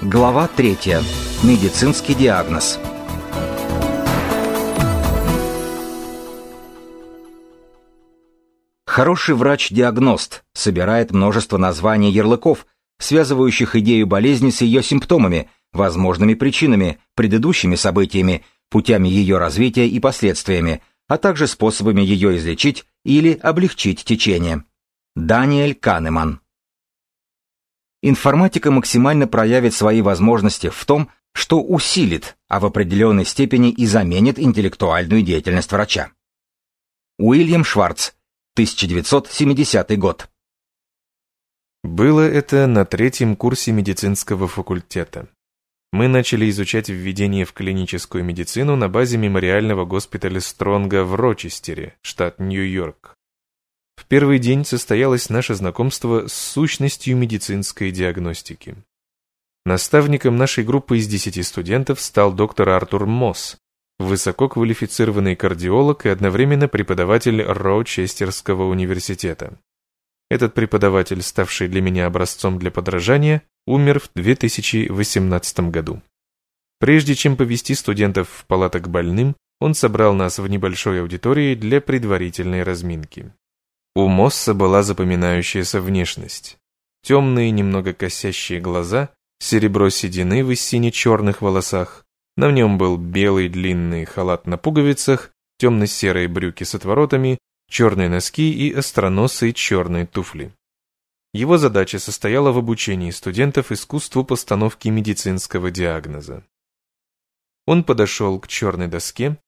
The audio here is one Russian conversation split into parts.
Глава 3. Медицинский диагноз. Хороший врач-диагност собирает множество названий ярлыков, связывающих идею болезни с ее симптомами, возможными причинами, предыдущими событиями, путями ее развития и последствиями, а также способами ее излечить или облегчить течение. Даниэль Канеман Информатика максимально проявит свои возможности в том, что усилит, а в определенной степени и заменит интеллектуальную деятельность врача. Уильям Шварц, 1970 год. Было это на третьем курсе медицинского факультета. Мы начали изучать введение в клиническую медицину на базе мемориального госпиталя Стронга в Рочестере, штат Нью-Йорк. В первый день состоялось наше знакомство с сущностью медицинской диагностики. Наставником нашей группы из десяти студентов стал доктор Артур Мосс, высококвалифицированный кардиолог и одновременно преподаватель Роучестерского университета. Этот преподаватель, ставший для меня образцом для подражания, умер в 2018 году. Прежде чем повести студентов в палаток больным, он собрал нас в небольшой аудитории для предварительной разминки. У Мосса была запоминающаяся внешность. Темные, немного косящие глаза, серебро седины в сине-черных волосах. На нем был белый длинный халат на пуговицах, темно-серые брюки с отворотами, черные носки и остроносые черные туфли. Его задача состояла в обучении студентов искусству постановки медицинского диагноза. Он подошел к черной доске,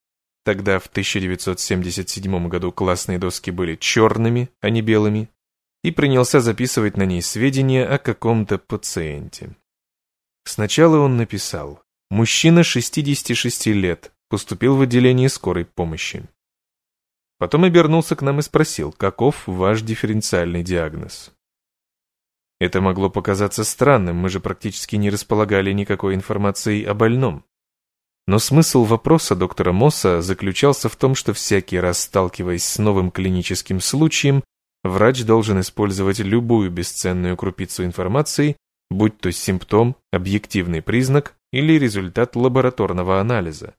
Тогда, в 1977 году, классные доски были черными, а не белыми, и принялся записывать на ней сведения о каком-то пациенте. Сначала он написал «Мужчина 66 лет, поступил в отделение скорой помощи». Потом обернулся к нам и спросил, каков ваш дифференциальный диагноз. Это могло показаться странным, мы же практически не располагали никакой информацией о больном. Но смысл вопроса доктора Мосса заключался в том, что всякий раз сталкиваясь с новым клиническим случаем, врач должен использовать любую бесценную крупицу информации, будь то симптом, объективный признак или результат лабораторного анализа,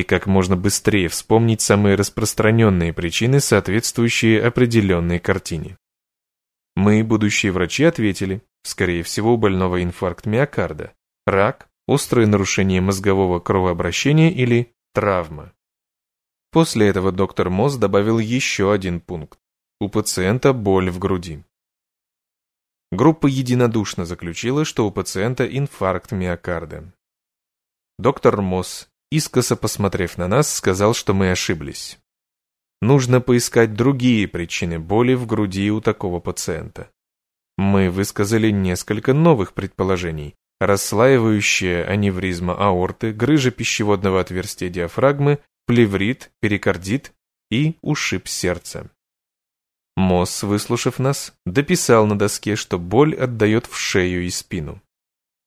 и как можно быстрее вспомнить самые распространенные причины, соответствующие определенной картине. Мы, будущие врачи, ответили, скорее всего, у больного инфаркт миокарда, рак, острое нарушение мозгового кровообращения или травма. После этого доктор Мосс добавил еще один пункт. У пациента боль в груди. Группа единодушно заключила, что у пациента инфаркт миокарда. Доктор Мосс, искоса посмотрев на нас, сказал, что мы ошиблись. Нужно поискать другие причины боли в груди у такого пациента. Мы высказали несколько новых предположений, расслаивающая аневризма аорты, грыжа пищеводного отверстия диафрагмы, плеврит, перикардит и ушиб сердца. Мосс, выслушав нас, дописал на доске, что боль отдает в шею и спину.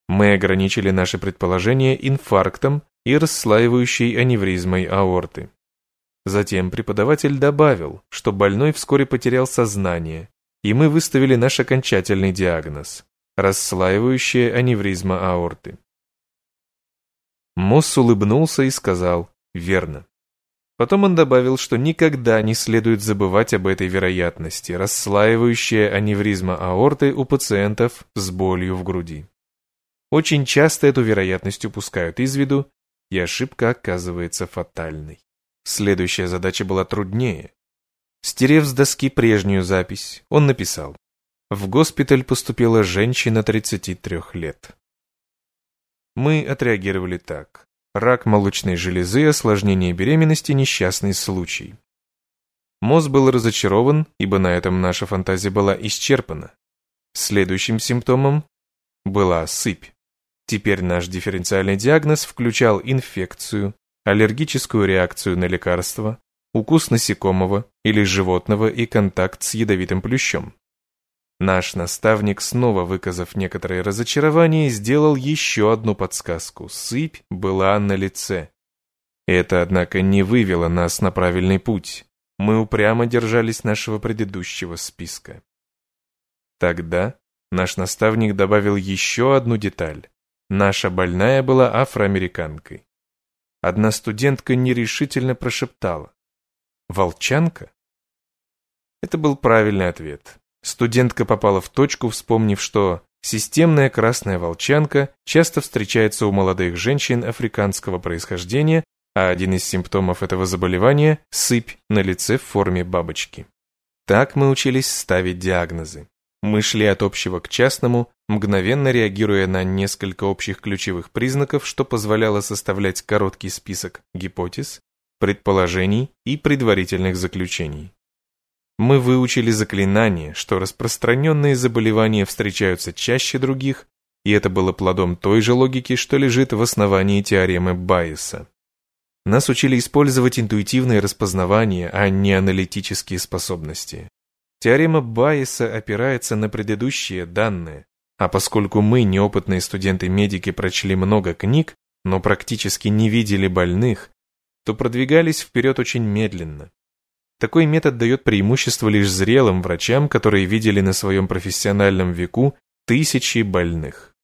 Мы ограничили наше предположение инфарктом и расслаивающей аневризмой аорты. Затем преподаватель добавил, что больной вскоре потерял сознание, и мы выставили наш окончательный диагноз расслаивающая аневризма аорты. Мосс улыбнулся и сказал «Верно». Потом он добавил, что никогда не следует забывать об этой вероятности, расслаивающая аневризма аорты у пациентов с болью в груди. Очень часто эту вероятность упускают из виду, и ошибка оказывается фатальной. Следующая задача была труднее. Стерев с доски прежнюю запись, он написал в госпиталь поступила женщина 33 лет. Мы отреагировали так. Рак молочной железы, осложнение беременности, несчастный случай. Моз был разочарован, ибо на этом наша фантазия была исчерпана. Следующим симптомом была сыпь. Теперь наш дифференциальный диагноз включал инфекцию, аллергическую реакцию на лекарства, укус насекомого или животного и контакт с ядовитым плющом. Наш наставник, снова выказав некоторое разочарование, сделал еще одну подсказку. Сыпь была на лице. Это, однако, не вывело нас на правильный путь. мы упрямо держались нашего предыдущего списка. Тогда наш наставник добавил еще одну деталь. Наша больная была афроамериканкой. Одна студентка нерешительно прошептала. «Волчанка?» Это был правильный ответ. Студентка попала в точку, вспомнив, что системная красная волчанка часто встречается у молодых женщин африканского происхождения, а один из симптомов этого заболевания – сыпь на лице в форме бабочки. Так мы учились ставить диагнозы. Мы шли от общего к частному, мгновенно реагируя на несколько общих ключевых признаков, что позволяло составлять короткий список гипотез, предположений и предварительных заключений. Мы выучили заклинание, что распространенные заболевания встречаются чаще других, и это было плодом той же логики, что лежит в основании теоремы Байеса. Нас учили использовать интуитивное распознавание, а не аналитические способности. Теорема Байеса опирается на предыдущие данные, а поскольку мы, неопытные студенты-медики, прочли много книг, но практически не видели больных, то продвигались вперед очень медленно. Такой метод дает преимущество лишь зрелым врачам, которые видели на своем профессиональном веку тысячи больных.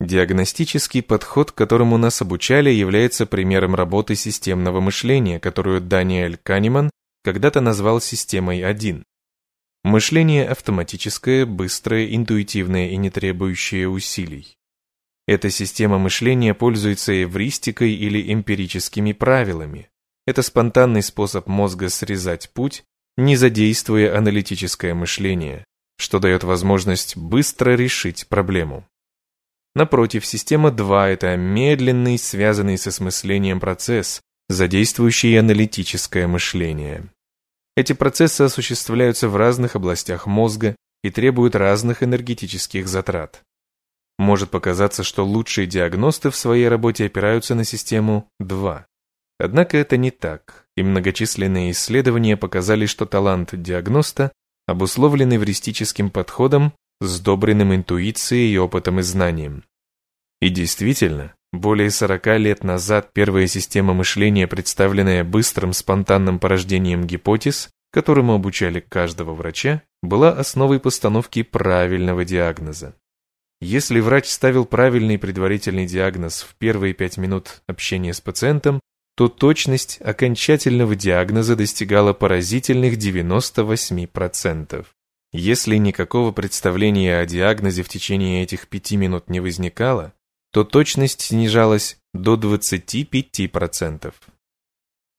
Диагностический подход, которому нас обучали, является примером работы системного мышления, которую Даниэль Канеман когда-то назвал системой 1. Мышление автоматическое, быстрое, интуитивное и не требующее усилий. Эта система мышления пользуется эвристикой или эмпирическими правилами. Это спонтанный способ мозга срезать путь, не задействуя аналитическое мышление, что дает возможность быстро решить проблему. Напротив, система 2 – это медленный, связанный с осмыслением процесс, задействующий аналитическое мышление. Эти процессы осуществляются в разных областях мозга и требуют разных энергетических затрат. Может показаться, что лучшие диагносты в своей работе опираются на систему 2. Однако это не так, и многочисленные исследования показали, что талант диагноста обусловлен эвристическим подходом, сдобренным интуицией и опытом и знанием. И действительно, более 40 лет назад первая система мышления, представленная быстрым спонтанным порождением гипотез, которому обучали каждого врача, была основой постановки правильного диагноза. Если врач ставил правильный предварительный диагноз в первые 5 минут общения с пациентом, то точность окончательного диагноза достигала поразительных 98%. Если никакого представления о диагнозе в течение этих пяти минут не возникало, то точность снижалась до 25%.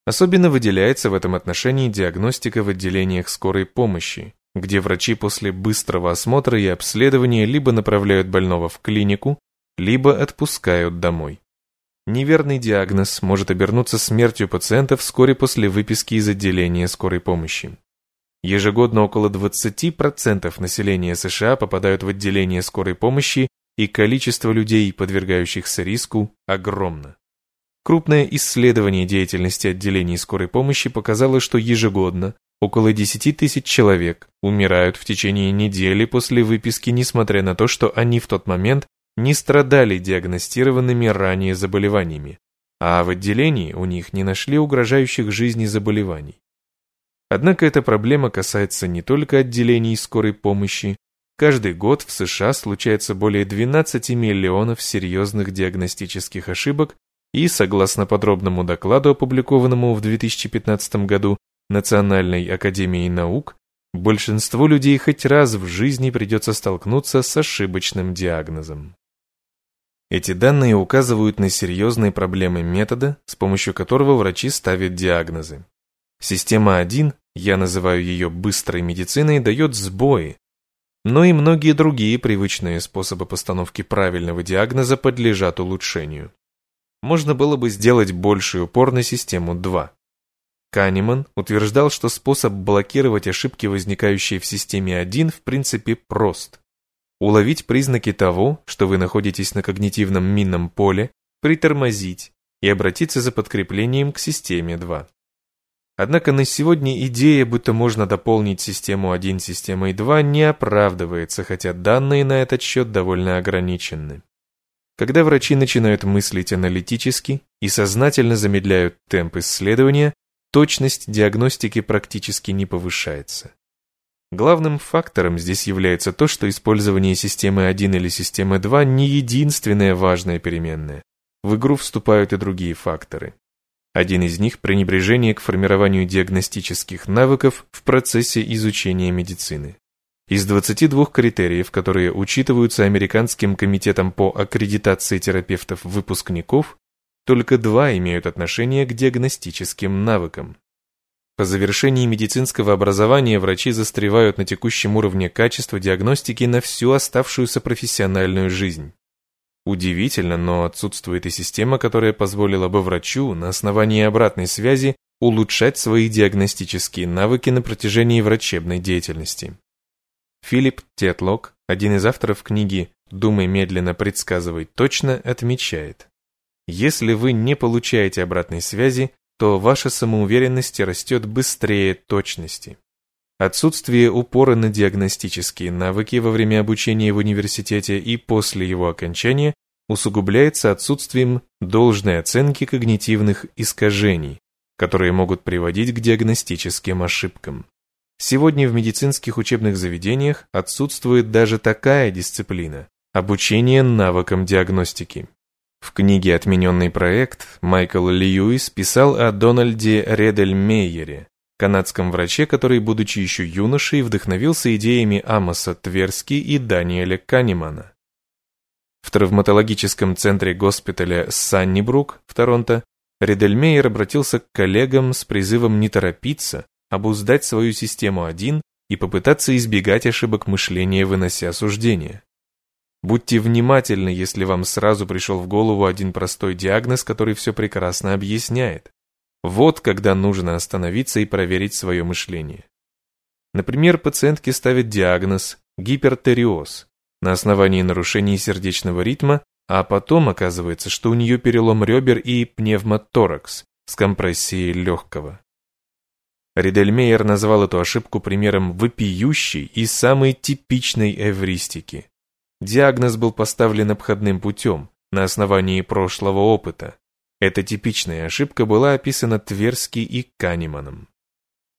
Особенно выделяется в этом отношении диагностика в отделениях скорой помощи, где врачи после быстрого осмотра и обследования либо направляют больного в клинику, либо отпускают домой. Неверный диагноз может обернуться смертью пациента вскоре после выписки из отделения скорой помощи. Ежегодно около 20% населения США попадают в отделение скорой помощи, и количество людей, подвергающихся риску, огромно. Крупное исследование деятельности отделений скорой помощи показало, что ежегодно около 10 тысяч человек умирают в течение недели после выписки, несмотря на то, что они в тот момент не страдали диагностированными ранее заболеваниями, а в отделении у них не нашли угрожающих жизни заболеваний. Однако эта проблема касается не только отделений скорой помощи. Каждый год в США случается более 12 миллионов серьезных диагностических ошибок, и, согласно подробному докладу, опубликованному в 2015 году Национальной академией наук, большинству людей хоть раз в жизни придется столкнуться с ошибочным диагнозом. Эти данные указывают на серьезные проблемы метода, с помощью которого врачи ставят диагнозы. Система 1, я называю ее быстрой медициной, дает сбои, но и многие другие привычные способы постановки правильного диагноза подлежат улучшению. Можно было бы сделать больший упор на систему 2. Канеман утверждал, что способ блокировать ошибки, возникающие в системе 1, в принципе прост уловить признаки того, что вы находитесь на когнитивном минном поле, притормозить и обратиться за подкреплением к системе 2. Однако на сегодня идея, будто можно дополнить систему 1 системой 2, не оправдывается, хотя данные на этот счет довольно ограничены. Когда врачи начинают мыслить аналитически и сознательно замедляют темп исследования, точность диагностики практически не повышается. Главным фактором здесь является то, что использование системы 1 или системы 2 не единственная важная переменная. В игру вступают и другие факторы. Один из них – пренебрежение к формированию диагностических навыков в процессе изучения медицины. Из 22 критериев, которые учитываются Американским комитетом по аккредитации терапевтов-выпускников, только два имеют отношение к диагностическим навыкам. По завершении медицинского образования врачи застревают на текущем уровне качества диагностики на всю оставшуюся профессиональную жизнь. Удивительно, но отсутствует и система, которая позволила бы врачу на основании обратной связи улучшать свои диагностические навыки на протяжении врачебной деятельности. Филипп Тетлок, один из авторов книги «Думай медленно, предсказывай точно», отмечает. Если вы не получаете обратной связи, то ваша самоуверенность растет быстрее точности. Отсутствие упора на диагностические навыки во время обучения в университете и после его окончания усугубляется отсутствием должной оценки когнитивных искажений, которые могут приводить к диагностическим ошибкам. Сегодня в медицинских учебных заведениях отсутствует даже такая дисциплина – обучение навыкам диагностики. В книге «Отмененный проект» Майкл Льюис писал о Дональде Редельмейере, канадском враче, который, будучи еще юношей, вдохновился идеями Амоса Тверски и Даниэля Канемана. В травматологическом центре госпиталя Саннибрук в Торонто Редельмейер обратился к коллегам с призывом не торопиться, обуздать свою систему один и попытаться избегать ошибок мышления, вынося суждения. Будьте внимательны, если вам сразу пришел в голову один простой диагноз, который все прекрасно объясняет. Вот когда нужно остановиться и проверить свое мышление. Например, пациентке ставят диагноз гипертериоз на основании нарушений сердечного ритма, а потом оказывается, что у нее перелом ребер и пневмоторакс с компрессией легкого. Ридельмейер назвал эту ошибку примером вопиющей и самой типичной эвристики. Диагноз был поставлен обходным путем, на основании прошлого опыта. Эта типичная ошибка была описана Тверски и Канеманом.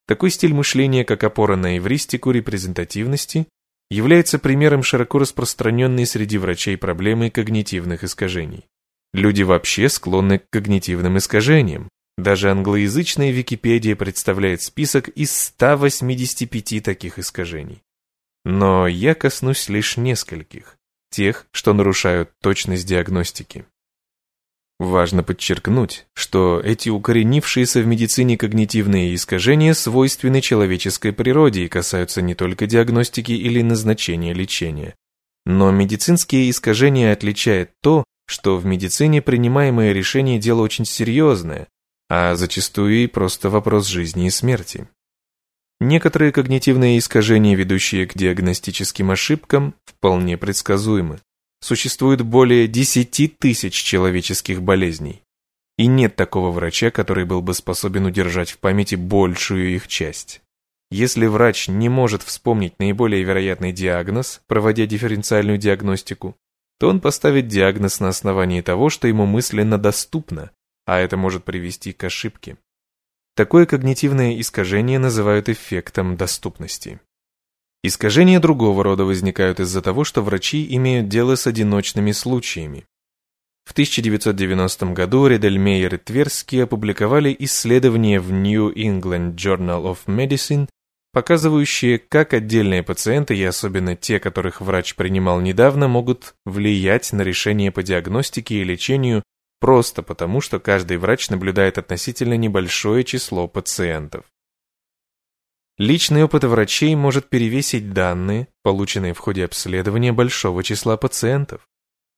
Такой стиль мышления, как опора на эвристику репрезентативности, является примером широко распространенной среди врачей проблемы когнитивных искажений. Люди вообще склонны к когнитивным искажениям. Даже англоязычная Википедия представляет список из 185 таких искажений. Но я коснусь лишь нескольких, тех, что нарушают точность диагностики. Важно подчеркнуть, что эти укоренившиеся в медицине когнитивные искажения свойственны человеческой природе и касаются не только диагностики или назначения лечения. Но медицинские искажения отличает то, что в медицине принимаемое решение дело очень серьезное, а зачастую и просто вопрос жизни и смерти. Некоторые когнитивные искажения, ведущие к диагностическим ошибкам, вполне предсказуемы. Существует более 10 тысяч человеческих болезней. И нет такого врача, который был бы способен удержать в памяти большую их часть. Если врач не может вспомнить наиболее вероятный диагноз, проводя дифференциальную диагностику, то он поставит диагноз на основании того, что ему мысленно доступно, а это может привести к ошибке. Такое когнитивное искажение называют эффектом доступности. Искажения другого рода возникают из-за того, что врачи имеют дело с одиночными случаями. В 1990 году Редельмейер и Тверский опубликовали исследование в New England Journal of Medicine, показывающее, как отдельные пациенты, и особенно те, которых врач принимал недавно, могут влиять на решение по диагностике и лечению просто потому, что каждый врач наблюдает относительно небольшое число пациентов. Личный опыт врачей может перевесить данные, полученные в ходе обследования большого числа пациентов.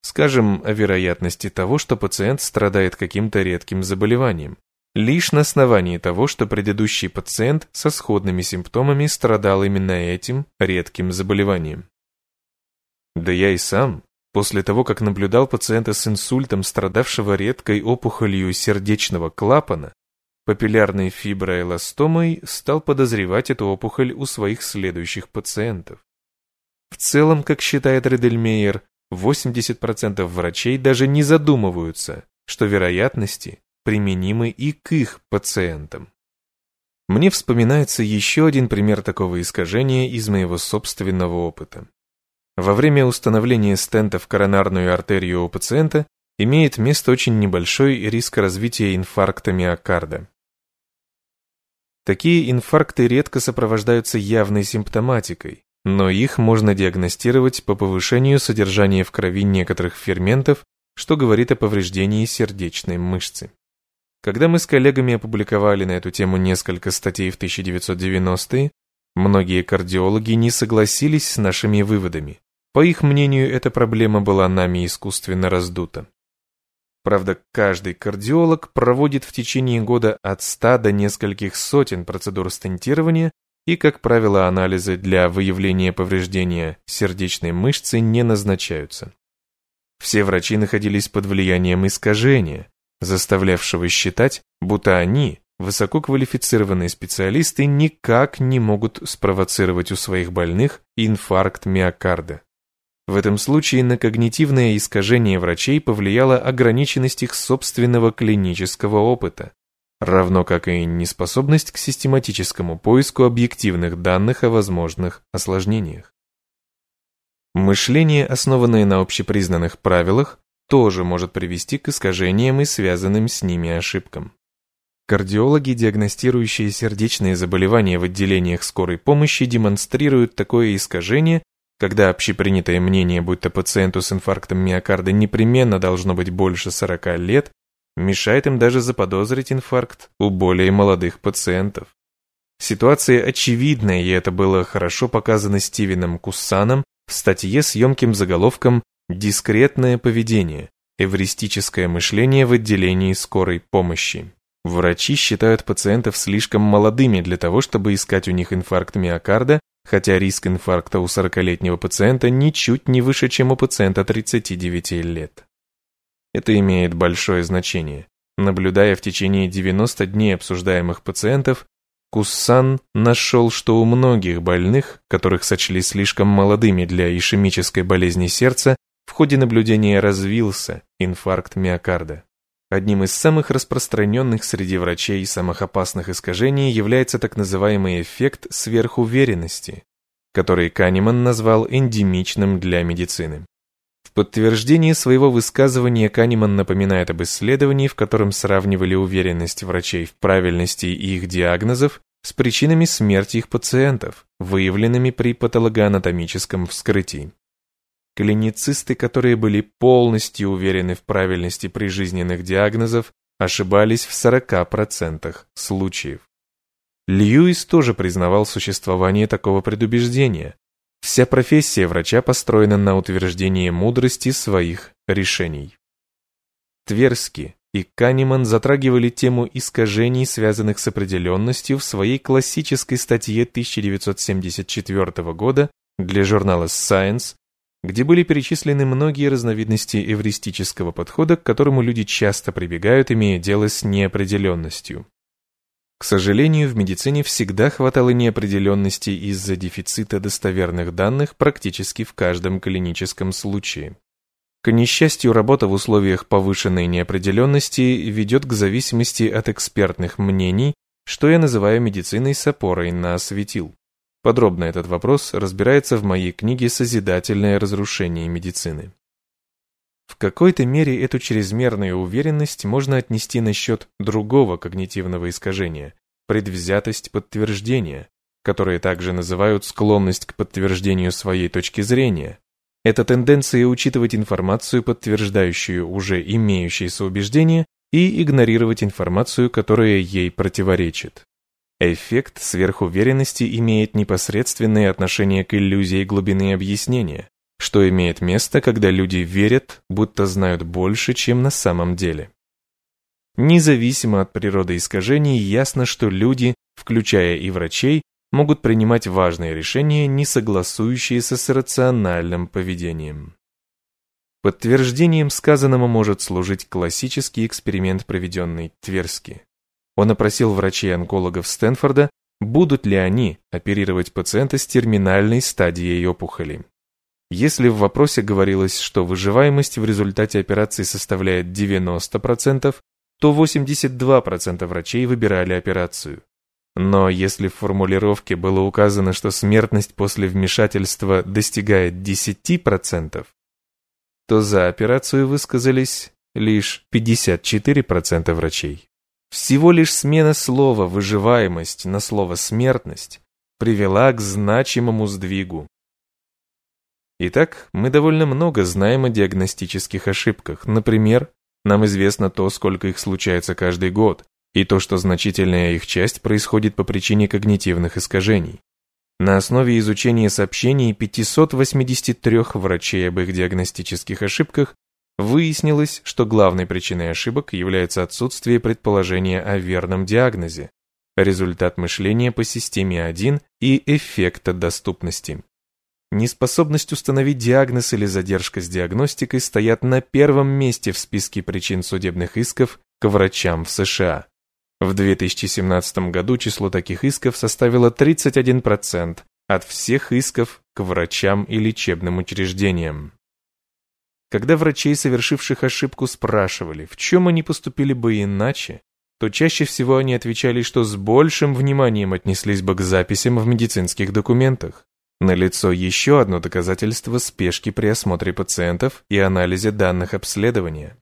Скажем, о вероятности того, что пациент страдает каким-то редким заболеванием, лишь на основании того, что предыдущий пациент со сходными симптомами страдал именно этим редким заболеванием. Да я и сам После того, как наблюдал пациента с инсультом, страдавшего редкой опухолью сердечного клапана, папиллярной фиброэластомой, стал подозревать эту опухоль у своих следующих пациентов. В целом, как считает Редельмейер, 80% врачей даже не задумываются, что вероятности применимы и к их пациентам. мне вспоминается еще один пример такого искажения из моего собственного опыта. Во время установления стента в коронарную артерию у пациента имеет место очень небольшой риск развития инфаркта миокарда. Такие инфаркты редко сопровождаются явной симптоматикой, но их можно диагностировать по повышению содержания в крови некоторых ферментов, что говорит о повреждении сердечной мышцы. Когда мы с коллегами опубликовали на эту тему несколько статей в 1990-е, многие кардиологи не согласились с нашими выводами. По их мнению, эта проблема была нами искусственно раздута. Правда, каждый кардиолог проводит в течение года от 100 до нескольких сотен процедур стентирования, и, как правило, анализы для выявления повреждения сердечной мышцы не назначаются. Все врачи находились под влиянием искажения, заставлявшего считать, будто они, высококвалифицированные специалисты, никак не могут спровоцировать у своих больных инфаркт миокарда. В этом случае на когнитивное искажение врачей повлияла ограниченность их собственного клинического опыта, равно как и неспособность к систематическому поиску объективных данных о возможных осложнениях. Мышление, основанное на общепризнанных правилах, тоже может привести к искажениям и связанным с ними ошибкам. Кардиологи, диагностирующие сердечные заболевания в отделениях скорой помощи, демонстрируют такое искажение, когда общепринятое мнение, будто пациенту с инфарктом миокарда непременно должно быть больше 40 лет, мешает им даже заподозрить инфаркт у более молодых пациентов. Ситуация очевидная, и это было хорошо показано Стивеном Куссаном в статье с емким заголовком Дискретное поведение. Эвристическое мышление в отделении скорой помощи. Врачи считают пациентов слишком молодыми для того, чтобы искать у них инфаркт миокарда, хотя риск инфаркта у 40-летнего пациента ничуть не выше, чем у пациента 39 лет. Это имеет большое значение. Наблюдая в течение 90 дней обсуждаемых пациентов, Куссан нашел, что у многих больных, которых сочли слишком молодыми для ишемической болезни сердца, в ходе наблюдения развился инфаркт миокарда. Одним из самых распространенных среди врачей самых опасных искажений является так называемый эффект сверхуверенности, который Канеман назвал эндемичным для медицины. В подтверждение своего высказывания Канеман напоминает об исследовании, в котором сравнивали уверенность врачей в правильности их диагнозов с причинами смерти их пациентов, выявленными при патологоанатомическом вскрытии. Клиницисты, которые были полностью уверены в правильности прижизненных диагнозов, ошибались в 40% случаев. Льюис тоже признавал существование такого предубеждения. Вся профессия врача построена на утверждении мудрости своих решений. Тверски и Канеман затрагивали тему искажений, связанных с определенностью в своей классической статье 1974 года для журнала Science где были перечислены многие разновидности эвристического подхода, к которому люди часто прибегают, имея дело с неопределенностью. К сожалению, в медицине всегда хватало неопределенности из-за дефицита достоверных данных практически в каждом клиническом случае. К несчастью, работа в условиях повышенной неопределенности ведет к зависимости от экспертных мнений, что я называю медициной с опорой на светил. Подробно этот вопрос разбирается в моей книге «Созидательное разрушение медицины». В какой-то мере эту чрезмерную уверенность можно отнести на счет другого когнитивного искажения – предвзятость подтверждения, которые также называют склонность к подтверждению своей точки зрения. Это тенденция учитывать информацию, подтверждающую уже имеющиеся убеждения, и игнорировать информацию, которая ей противоречит. Эффект сверхуверенности имеет непосредственное отношение к иллюзии глубины объяснения, что имеет место, когда люди верят, будто знают больше, чем на самом деле. Независимо от природы искажений, ясно, что люди, включая и врачей, могут принимать важные решения, не согласующиеся с рациональным поведением. Подтверждением сказанному может служить классический эксперимент, проведенный Тверски. Он опросил врачей-онкологов Стэнфорда, будут ли они оперировать пациента с терминальной стадией опухоли. Если в вопросе говорилось, что выживаемость в результате операции составляет 90%, то 82% врачей выбирали операцию. Но если в формулировке было указано, что смертность после вмешательства достигает 10%, то за операцию высказались лишь 54% врачей. Всего лишь смена слова «выживаемость» на слово «смертность» привела к значимому сдвигу. Итак, мы довольно много знаем о диагностических ошибках. Например, нам известно то, сколько их случается каждый год, и то, что значительная их часть происходит по причине когнитивных искажений. На основе изучения сообщений 583 врачей об их диагностических ошибках выяснилось, что главной причиной ошибок является отсутствие предположения о верном диагнозе, результат мышления по системе 1 и эффекта доступности. Неспособность установить диагноз или задержка с диагностикой стоят на первом месте в списке причин судебных исков к врачам в США. В 2017 году число таких исков составило 31% от всех исков к врачам и лечебным учреждениям. Когда врачей, совершивших ошибку, спрашивали, в чем они поступили бы иначе, то чаще всего они отвечали, что с большим вниманием отнеслись бы к записям в медицинских документах. Налицо еще одно доказательство спешки при осмотре пациентов и анализе данных обследования.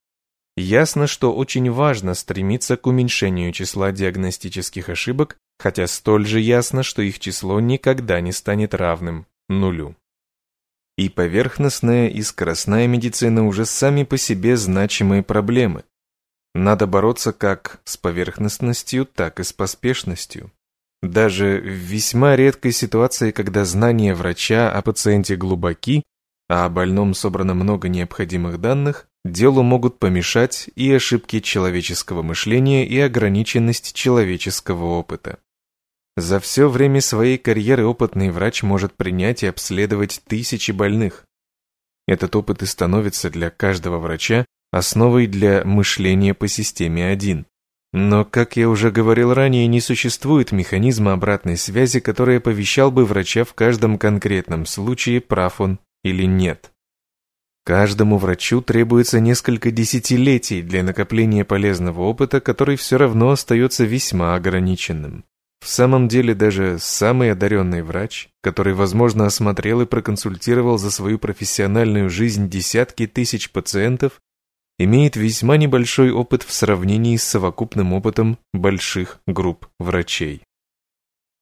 Ясно, что очень важно стремиться к уменьшению числа диагностических ошибок, хотя столь же ясно, что их число никогда не станет равным нулю. И поверхностная, и скоростная медицина уже сами по себе значимые проблемы. Надо бороться как с поверхностностью, так и с поспешностью. Даже в весьма редкой ситуации, когда знания врача о пациенте глубоки, а о больном собрано много необходимых данных, делу могут помешать и ошибки человеческого мышления, и ограниченность человеческого опыта. За все время своей карьеры опытный врач может принять и обследовать тысячи больных. Этот опыт и становится для каждого врача основой для мышления по системе 1. Но, как я уже говорил ранее, не существует механизма обратной связи, который оповещал бы врача в каждом конкретном случае, прав он или нет. Каждому врачу требуется несколько десятилетий для накопления полезного опыта, который все равно остается весьма ограниченным. В самом деле даже самый одаренный врач, который, возможно, осмотрел и проконсультировал за свою профессиональную жизнь десятки тысяч пациентов, имеет весьма небольшой опыт в сравнении с совокупным опытом больших групп врачей.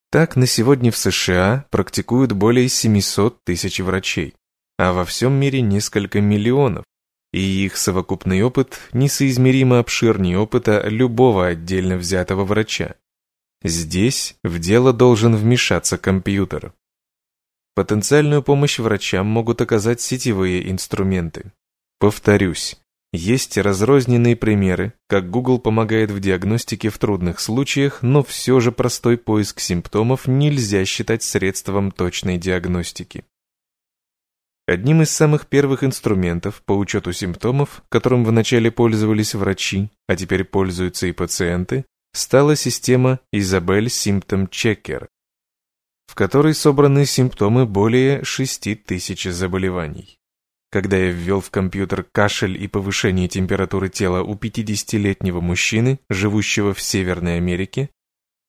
Так, на сегодня в США практикуют более 700 тысяч врачей а во всем мире несколько миллионов, и их совокупный опыт несоизмеримо обширнее опыта любого отдельно взятого врача. Здесь в дело должен вмешаться компьютер. Потенциальную помощь врачам могут оказать сетевые инструменты. Повторюсь, есть разрозненные примеры, как Google помогает в диагностике в трудных случаях, но все же простой поиск симптомов нельзя считать средством точной диагностики. Одним из самых первых инструментов по учету симптомов, которым вначале пользовались врачи, а теперь пользуются и пациенты, стала система Isabel Symptom Checker, в которой собраны симптомы более 6 тысяч заболеваний. Когда я ввел в компьютер кашель и повышение температуры тела у 50-летнего мужчины, живущего в Северной Америке,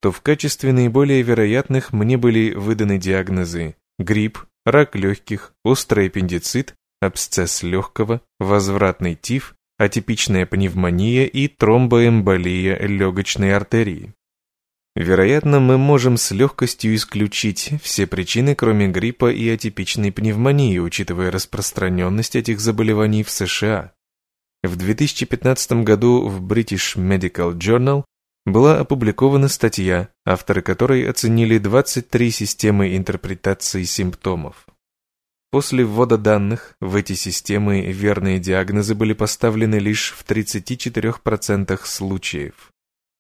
то в качестве наиболее вероятных мне были выданы диагнозы грипп, рак легких, острый аппендицит, абсцесс легкого, возвратный тиф, атипичная пневмония и тромбоэмболия легочной артерии. Вероятно, мы можем с легкостью исключить все причины, кроме гриппа и атипичной пневмонии, учитывая распространенность этих заболеваний в США. В 2015 году в British Medical Journal была опубликована статья, авторы которой оценили 23 системы интерпретации симптомов. После ввода данных в эти системы верные диагнозы были поставлены лишь в 34% случаев.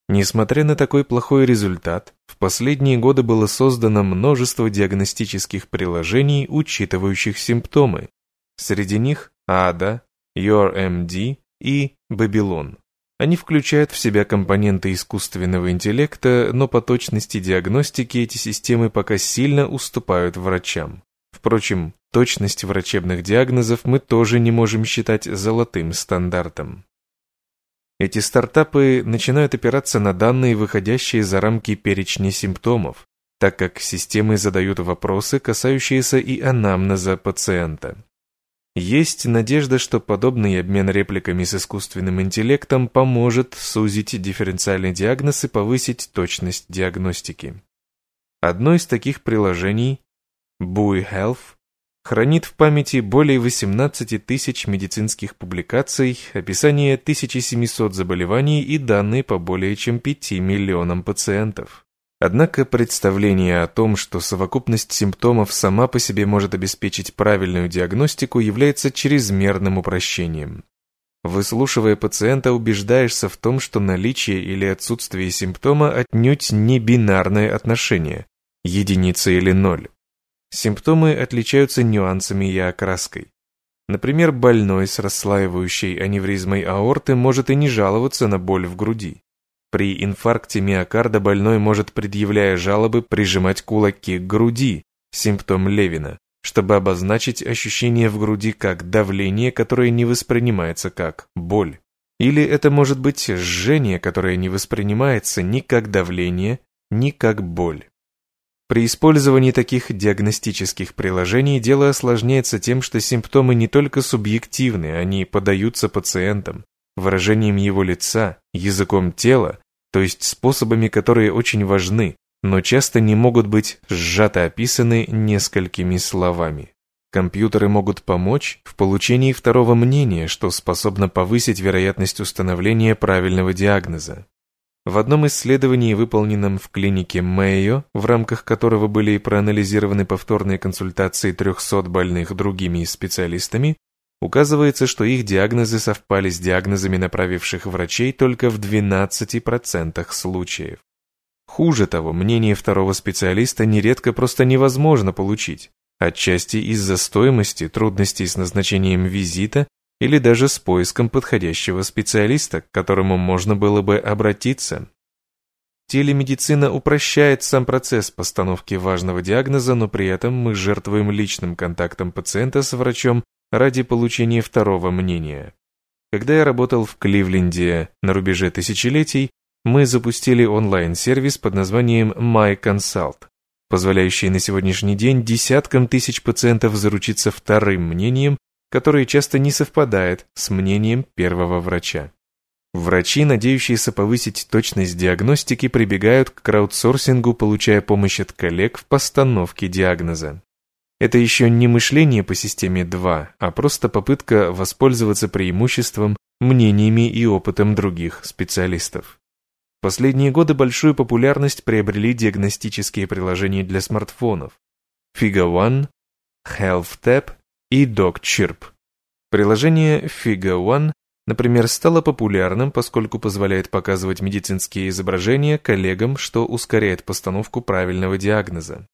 Несмотря на такой плохой результат, в последние годы было создано множество диагностических приложений, учитывающих симптомы. Среди них ADA, YourMD и Babylon. Они включают в себя компоненты искусственного интеллекта, но по точности диагностики эти системы пока сильно уступают врачам. Впрочем, точность врачебных диагнозов мы тоже не можем считать золотым стандартом. Эти стартапы начинают опираться на данные, выходящие за рамки перечня симптомов, так как системы задают вопросы, касающиеся и анамнеза пациента. Есть надежда, что подобный обмен репликами с искусственным интеллектом поможет сузить дифференциальный диагноз и повысить точность диагностики. Одно из таких приложений, Bui Health, хранит в памяти более 18 тысяч медицинских публикаций, описание 1700 заболеваний и данные по более чем 5 миллионам пациентов. Однако представление о том, что совокупность симптомов сама по себе может обеспечить правильную диагностику, является чрезмерным упрощением. Выслушивая пациента, убеждаешься в том, что наличие или отсутствие симптома отнюдь не бинарное отношение, единица или ноль. Симптомы отличаются нюансами и окраской. Например, больной с расслаивающей аневризмой аорты может и не жаловаться на боль в груди. При инфаркте миокарда больной может, предъявляя жалобы, прижимать кулаки к груди, симптом Левина, чтобы обозначить ощущение в груди как давление, которое не воспринимается как боль. Или это может быть жжение, которое не воспринимается ни как давление, ни как боль. При использовании таких диагностических приложений дело осложняется тем, что симптомы не только субъективны, они подаются пациентам, выражением его лица, языком тела то есть способами, которые очень важны, но часто не могут быть сжато описаны несколькими словами. Компьютеры могут помочь в получении второго мнения, что способно повысить вероятность установления правильного диагноза. В одном исследовании, выполненном в клинике Мэйо, в рамках которого были проанализированы повторные консультации 300 больных другими специалистами, Указывается, что их диагнозы совпали с диагнозами направивших врачей только в 12% случаев. Хуже того, мнение второго специалиста нередко просто невозможно получить, отчасти из-за стоимости, трудностей с назначением визита или даже с поиском подходящего специалиста, к которому можно было бы обратиться. Телемедицина упрощает сам процесс постановки важного диагноза, но при этом мы жертвуем личным контактом пациента с врачом ради получения второго мнения. Когда я работал в Кливленде на рубеже тысячелетий, мы запустили онлайн-сервис под названием MyConsult, позволяющий на сегодняшний день десяткам тысяч пациентов заручиться вторым мнением, которое часто не совпадает с мнением первого врача. Врачи, надеющиеся повысить точность диагностики, прибегают к краудсорсингу, получая помощь от коллег в постановке диагноза. Это еще не мышление по системе 2, а просто попытка воспользоваться преимуществом, мнениями и опытом других специалистов. В последние годы большую популярность приобрели диагностические приложения для смартфонов Figa One, HealthTap и DocChirp. Приложение Figa One, например, стало популярным, поскольку позволяет показывать медицинские изображения коллегам, что ускоряет постановку правильного диагноза.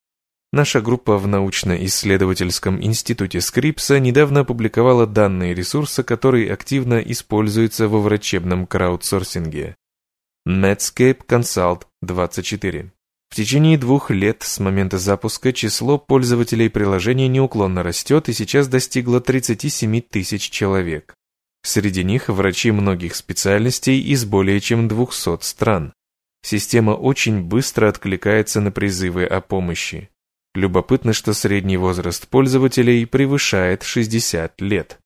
Наша группа в научно-исследовательском институте Скрипса недавно опубликовала данные ресурса, который активно используется во врачебном краудсорсинге. Medscape Consult 24. В течение двух лет с момента запуска число пользователей приложения неуклонно растет и сейчас достигло 37 тысяч человек. Среди них врачи многих специальностей из более чем 200 стран. Система очень быстро откликается на призывы о помощи. Любопытно, что средний возраст пользователей превышает 60 лет.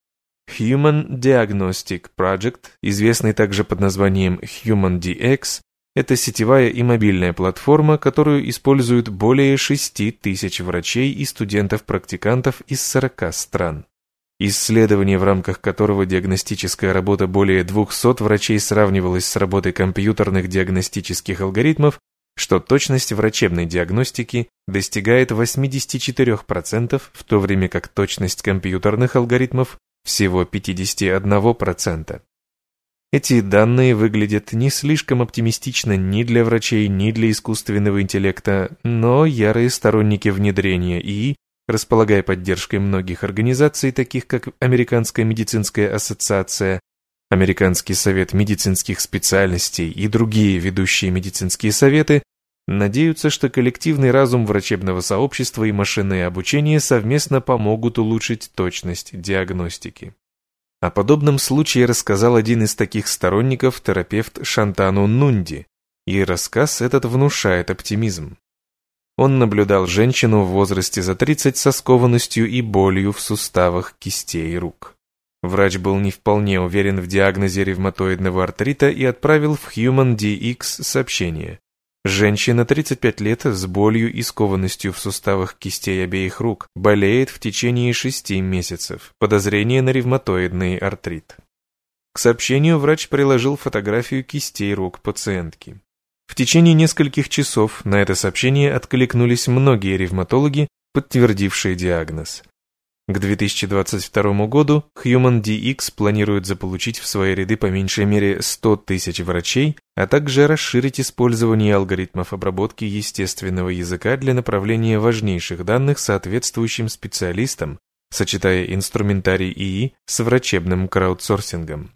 Human Diagnostic Project, известный также под названием Human DX, это сетевая и мобильная платформа, которую используют более 6 тысяч врачей и студентов-практикантов из 40 стран. Исследование, в рамках которого диагностическая работа более 200 врачей сравнивалась с работой компьютерных диагностических алгоритмов, что точность врачебной диагностики достигает 84%, в то время как точность компьютерных алгоритмов всего 51%. Эти данные выглядят не слишком оптимистично ни для врачей, ни для искусственного интеллекта, но ярые сторонники внедрения ИИ, располагая поддержкой многих организаций, таких как Американская медицинская ассоциация, Американский совет медицинских специальностей и другие ведущие медицинские советы надеются, что коллективный разум врачебного сообщества и машинное обучение совместно помогут улучшить точность диагностики. О подобном случае рассказал один из таких сторонников, терапевт Шантану Нунди, и рассказ этот внушает оптимизм. Он наблюдал женщину в возрасте за 30 со скованностью и болью в суставах кистей рук. Врач был не вполне уверен в диагнозе ревматоидного артрита и отправил в Human DX сообщение. Женщина 35 лет с болью и скованностью в суставах кистей обеих рук болеет в течение 6 месяцев. Подозрение на ревматоидный артрит. К сообщению врач приложил фотографию кистей рук пациентки. В течение нескольких часов на это сообщение откликнулись многие ревматологи, подтвердившие диагноз. К 2022 году Human DX планирует заполучить в свои ряды по меньшей мере 100 тысяч врачей, а также расширить использование алгоритмов обработки естественного языка для направления важнейших данных соответствующим специалистам, сочетая инструментарий ИИ с врачебным краудсорсингом.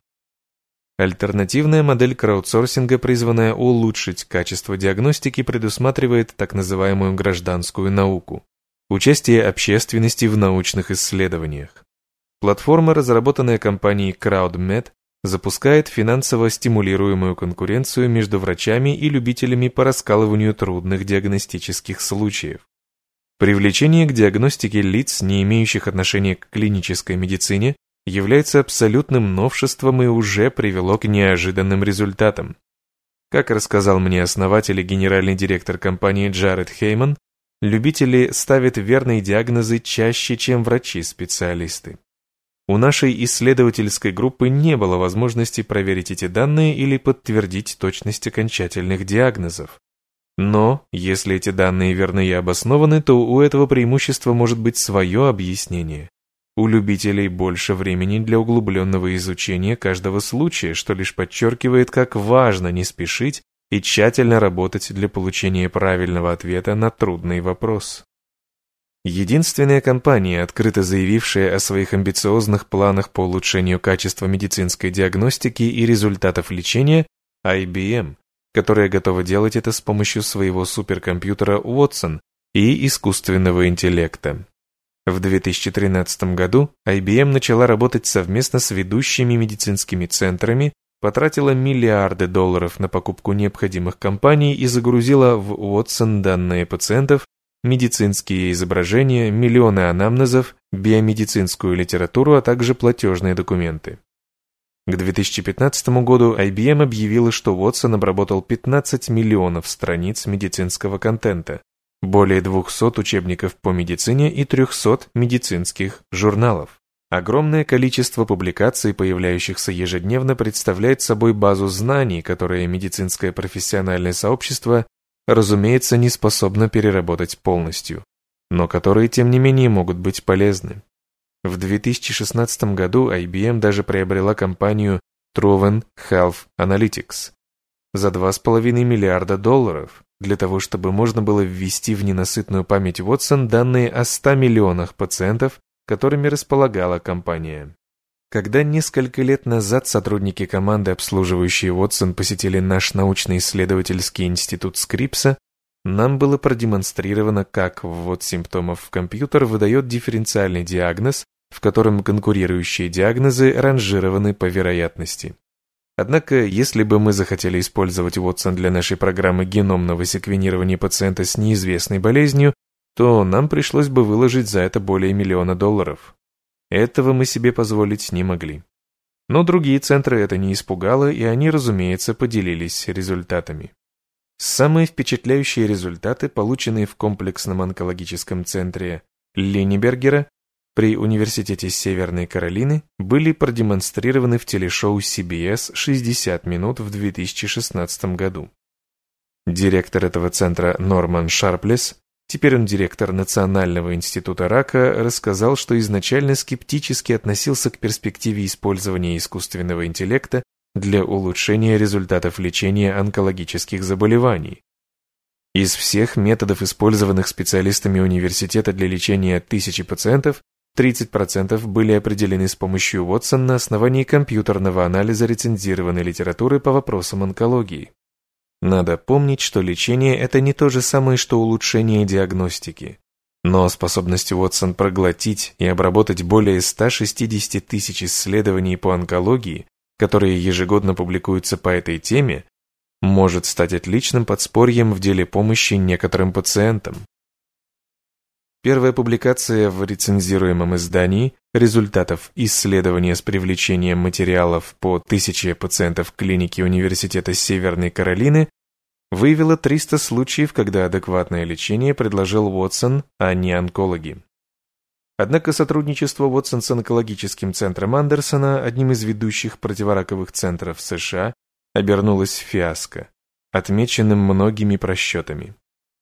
Альтернативная модель краудсорсинга, призванная улучшить качество диагностики, предусматривает так называемую гражданскую науку участие общественности в научных исследованиях. Платформа, разработанная компанией CrowdMed, запускает финансово стимулируемую конкуренцию между врачами и любителями по раскалыванию трудных диагностических случаев. Привлечение к диагностике лиц, не имеющих отношения к клинической медицине, является абсолютным новшеством и уже привело к неожиданным результатам. Как рассказал мне основатель и генеральный директор компании Джаред Хейман, Любители ставят верные диагнозы чаще, чем врачи-специалисты. У нашей исследовательской группы не было возможности проверить эти данные или подтвердить точность окончательных диагнозов. Но, если эти данные верны и обоснованы, то у этого преимущества может быть свое объяснение. У любителей больше времени для углубленного изучения каждого случая, что лишь подчеркивает, как важно не спешить и тщательно работать для получения правильного ответа на трудный вопрос. Единственная компания, открыто заявившая о своих амбициозных планах по улучшению качества медицинской диагностики и результатов лечения, IBM, которая готова делать это с помощью своего суперкомпьютера Watson и искусственного интеллекта. В 2013 году IBM начала работать совместно с ведущими медицинскими центрами потратила миллиарды долларов на покупку необходимых компаний и загрузила в Watson данные пациентов, медицинские изображения, миллионы анамнезов, биомедицинскую литературу, а также платежные документы. К 2015 году IBM объявила, что Watson обработал 15 миллионов страниц медицинского контента, более 200 учебников по медицине и 300 медицинских журналов. Огромное количество публикаций, появляющихся ежедневно, представляет собой базу знаний, которые медицинское профессиональное сообщество, разумеется, не способно переработать полностью, но которые, тем не менее, могут быть полезны. В 2016 году IBM даже приобрела компанию Troven Health Analytics за 2,5 миллиарда долларов для того, чтобы можно было ввести в ненасытную память Watson данные о 100 миллионах пациентов которыми располагала компания. Когда несколько лет назад сотрудники команды, обслуживающие Watson, посетили наш научно-исследовательский институт Скрипса, нам было продемонстрировано, как ввод симптомов в компьютер выдает дифференциальный диагноз, в котором конкурирующие диагнозы ранжированы по вероятности. Однако, если бы мы захотели использовать Watson для нашей программы геномного секвенирования пациента с неизвестной болезнью, то нам пришлось бы выложить за это более миллиона долларов. Этого мы себе позволить не могли. Но другие центры это не испугало, и они, разумеется, поделились результатами. Самые впечатляющие результаты, полученные в комплексном онкологическом центре Ленибергера при Университете Северной Каролины, были продемонстрированы в телешоу CBS «60 минут» в 2016 году. Директор этого центра Норман Шарплес Теперь он директор Национального института рака, рассказал, что изначально скептически относился к перспективе использования искусственного интеллекта для улучшения результатов лечения онкологических заболеваний. Из всех методов, использованных специалистами университета для лечения тысячи пациентов, 30% были определены с помощью Watson на основании компьютерного анализа рецензированной литературы по вопросам онкологии. Надо помнить, что лечение – это не то же самое, что улучшение диагностики. Но способность Уотсон проглотить и обработать более 160 тысяч исследований по онкологии, которые ежегодно публикуются по этой теме, может стать отличным подспорьем в деле помощи некоторым пациентам. Первая публикация в рецензируемом издании результатов исследования с привлечением материалов по 1000 пациентов клиники Университета Северной Каролины выявила 300 случаев, когда адекватное лечение предложил Уотсон, а не онкологи. Однако сотрудничество Уотсон с онкологическим центром Андерсона, одним из ведущих противораковых центров США, обернулось фиаско, отмеченным многими просчетами.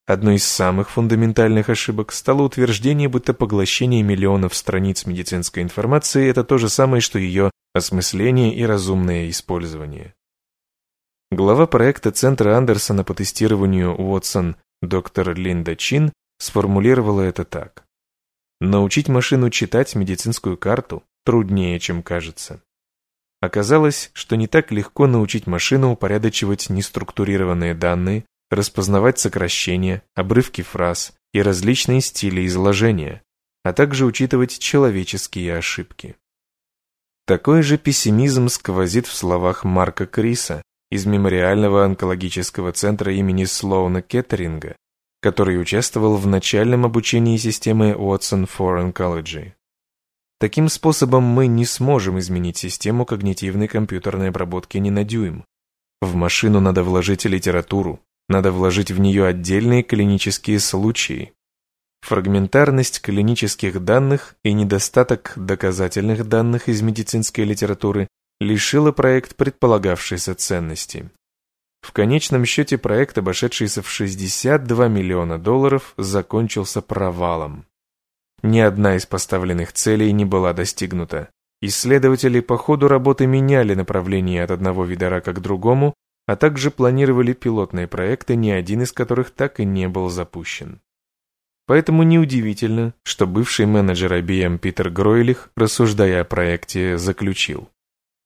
Одной из самых фундаментальных ошибок стало утверждение, будто поглощение миллионов страниц медицинской информации – это то же самое, что ее осмысление и разумное использование. Глава проекта Центра Андерсона по тестированию Уотсон, доктор Линда Чин, сформулировала это так. Научить машину читать медицинскую карту труднее, чем кажется. Оказалось, что не так легко научить машину упорядочивать неструктурированные данные, распознавать сокращения, обрывки фраз и различные стили изложения, а также учитывать человеческие ошибки. Такой же пессимизм сквозит в словах Марка Криса из Мемориального онкологического центра имени Слоуна Кеттеринга, который участвовал в начальном обучении системы Watson for Oncology. Таким способом мы не сможем изменить систему когнитивной компьютерной обработки ни на дюйм. В машину надо вложить литературу, надо вложить в нее отдельные клинические случаи. Фрагментарность клинических данных и недостаток доказательных данных из медицинской литературы лишила проект предполагавшейся ценности. В конечном счете проект, обошедшийся в 62 миллиона долларов, закончился провалом. Ни одна из поставленных целей не была достигнута. Исследователи по ходу работы меняли направление от одного вида рака к другому, а также планировали пилотные проекты, ни один из которых так и не был запущен. Поэтому неудивительно, что бывший менеджер IBM Питер Гройлих, рассуждая о проекте, заключил.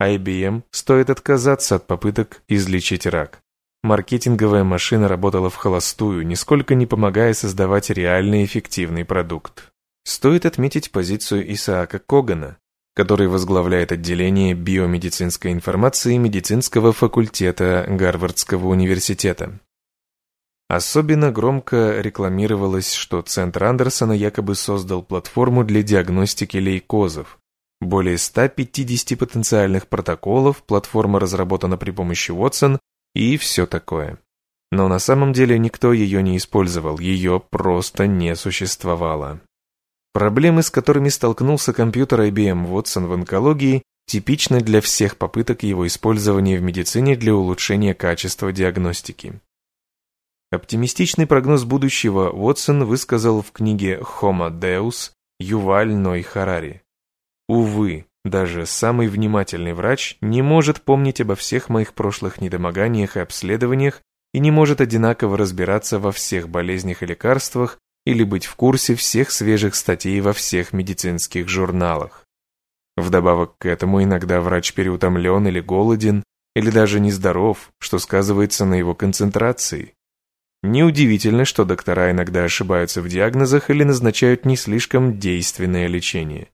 IBM стоит отказаться от попыток излечить рак. Маркетинговая машина работала в холостую, нисколько не помогая создавать реальный эффективный продукт. Стоит отметить позицию Исаака Когана, который возглавляет отделение биомедицинской информации медицинского факультета Гарвардского университета. Особенно громко рекламировалось, что Центр Андерсона якобы создал платформу для диагностики лейкозов. Более 150 потенциальных протоколов, платформа разработана при помощи Watson и все такое. Но на самом деле никто ее не использовал, ее просто не существовало. Проблемы, с которыми столкнулся компьютер IBM Watson в онкологии, типичны для всех попыток его использования в медицине для улучшения качества диагностики. Оптимистичный прогноз будущего Уотсон высказал в книге «Homo Deus» Юваль Ной Харари. Увы, даже самый внимательный врач не может помнить обо всех моих прошлых недомоганиях и обследованиях и не может одинаково разбираться во всех болезнях и лекарствах, или быть в курсе всех свежих статей во всех медицинских журналах. Вдобавок к этому иногда врач переутомлен или голоден, или даже нездоров, что сказывается на его концентрации. Неудивительно, что доктора иногда ошибаются в диагнозах или назначают не слишком действенное лечение.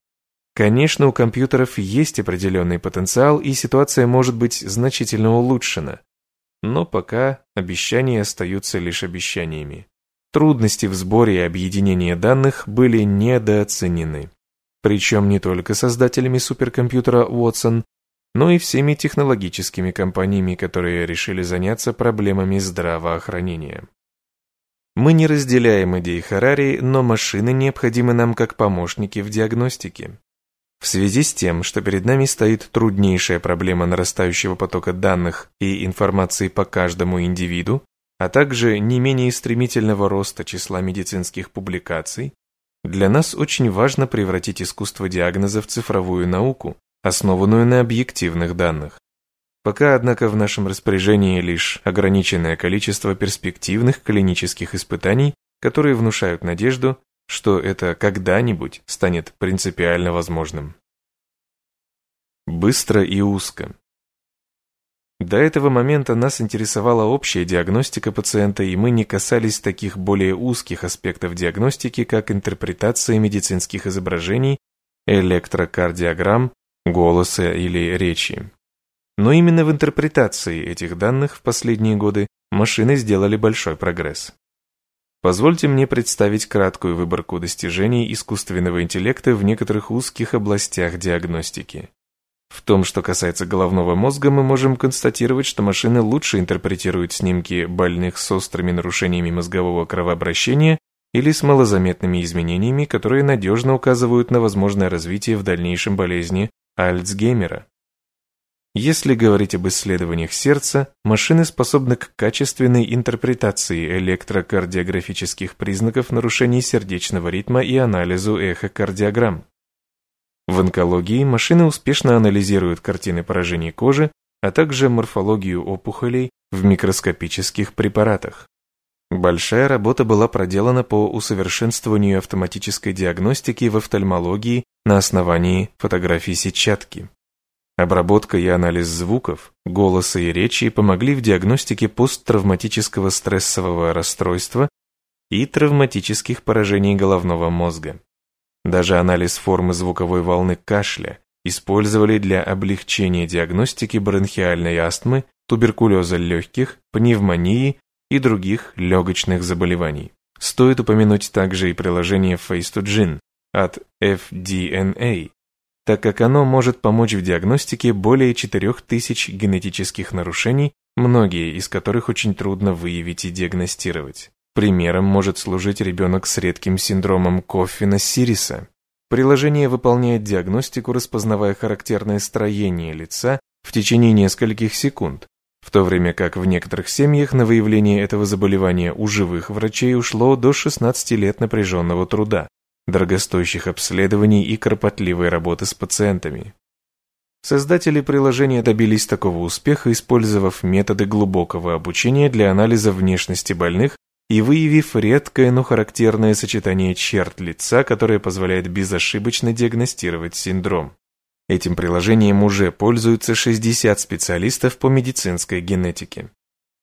Конечно, у компьютеров есть определенный потенциал, и ситуация может быть значительно улучшена. Но пока обещания остаются лишь обещаниями. Трудности в сборе и объединении данных были недооценены. Причем не только создателями суперкомпьютера Watson, но и всеми технологическими компаниями, которые решили заняться проблемами здравоохранения. Мы не разделяем идеи Харари, но машины необходимы нам как помощники в диагностике. В связи с тем, что перед нами стоит труднейшая проблема нарастающего потока данных и информации по каждому индивиду, а также не менее стремительного роста числа медицинских публикаций, для нас очень важно превратить искусство диагноза в цифровую науку, основанную на объективных данных. Пока, однако, в нашем распоряжении лишь ограниченное количество перспективных клинических испытаний, которые внушают надежду, что это когда-нибудь станет принципиально возможным. Быстро и узко. До этого момента нас интересовала общая диагностика пациента, и мы не касались таких более узких аспектов диагностики, как интерпретация медицинских изображений, электрокардиограмм, голоса или речи. Но именно в интерпретации этих данных в последние годы машины сделали большой прогресс. Позвольте мне представить краткую выборку достижений искусственного интеллекта в некоторых узких областях диагностики. В том, что касается головного мозга, мы можем констатировать, что машины лучше интерпретируют снимки больных с острыми нарушениями мозгового кровообращения или с малозаметными изменениями, которые надежно указывают на возможное развитие в дальнейшем болезни Альцгеймера. Если говорить об исследованиях сердца, машины способны к качественной интерпретации электрокардиографических признаков нарушений сердечного ритма и анализу эхокардиограмм. В онкологии машины успешно анализируют картины поражений кожи, а также морфологию опухолей в микроскопических препаратах. Большая работа была проделана по усовершенствованию автоматической диагностики в офтальмологии на основании фотографий сетчатки. Обработка и анализ звуков, голоса и речи помогли в диагностике посттравматического стрессового расстройства и травматических поражений головного мозга. Даже анализ формы звуковой волны кашля использовали для облегчения диагностики бронхиальной астмы, туберкулеза легких, пневмонии и других легочных заболеваний. Стоит упомянуть также и приложение Face2Gene от FDNA, так как оно может помочь в диагностике более 4000 генетических нарушений, многие из которых очень трудно выявить и диагностировать. Примером может служить ребенок с редким синдромом Коффина-Сириса. Приложение выполняет диагностику, распознавая характерное строение лица в течение нескольких секунд, в то время как в некоторых семьях на выявление этого заболевания у живых врачей ушло до 16 лет напряженного труда, дорогостоящих обследований и кропотливой работы с пациентами. Создатели приложения добились такого успеха, использовав методы глубокого обучения для анализа внешности больных и выявив редкое, но характерное сочетание черт лица, которое позволяет безошибочно диагностировать синдром. Этим приложением уже пользуются 60 специалистов по медицинской генетике.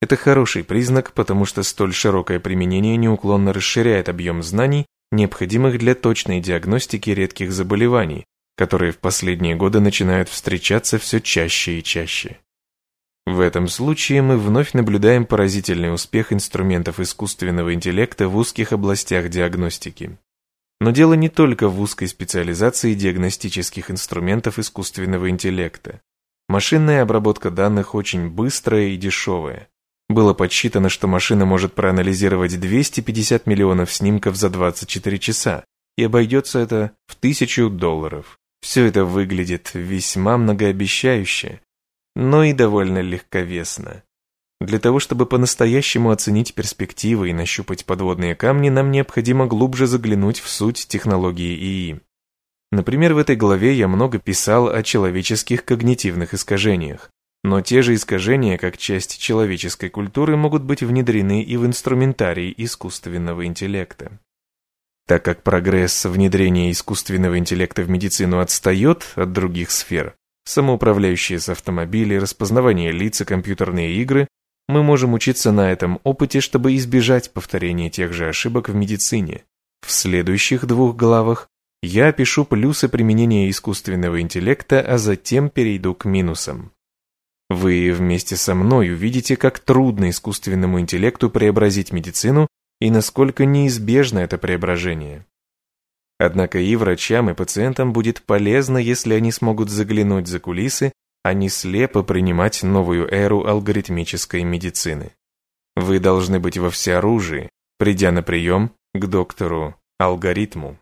Это хороший признак, потому что столь широкое применение неуклонно расширяет объем знаний, необходимых для точной диагностики редких заболеваний, которые в последние годы начинают встречаться все чаще и чаще. В этом случае мы вновь наблюдаем поразительный успех инструментов искусственного интеллекта в узких областях диагностики. Но дело не только в узкой специализации диагностических инструментов искусственного интеллекта. Машинная обработка данных очень быстрая и дешевая. Было подсчитано, что машина может проанализировать 250 миллионов снимков за 24 часа, и обойдется это в тысячу долларов. Все это выглядит весьма многообещающе, но и довольно легковесно. Для того, чтобы по-настоящему оценить перспективы и нащупать подводные камни, нам необходимо глубже заглянуть в суть технологии ИИ. Например, в этой главе я много писал о человеческих когнитивных искажениях. Но те же искажения, как часть человеческой культуры, могут быть внедрены и в инструментарий искусственного интеллекта. Так как прогресс внедрения искусственного интеллекта в медицину отстает от других сфер, самоуправляющиеся автомобили, распознавание лиц и компьютерные игры, мы можем учиться на этом опыте, чтобы избежать повторения тех же ошибок в медицине. В следующих двух главах я опишу плюсы применения искусственного интеллекта, а затем перейду к минусам. Вы вместе со мной увидите, как трудно искусственному интеллекту преобразить медицину и насколько неизбежно это преображение. Однако и врачам, и пациентам будет полезно, если они смогут заглянуть за кулисы, а не слепо принимать новую эру алгоритмической медицины. Вы должны быть во всеоружии, придя на прием к доктору-алгоритму.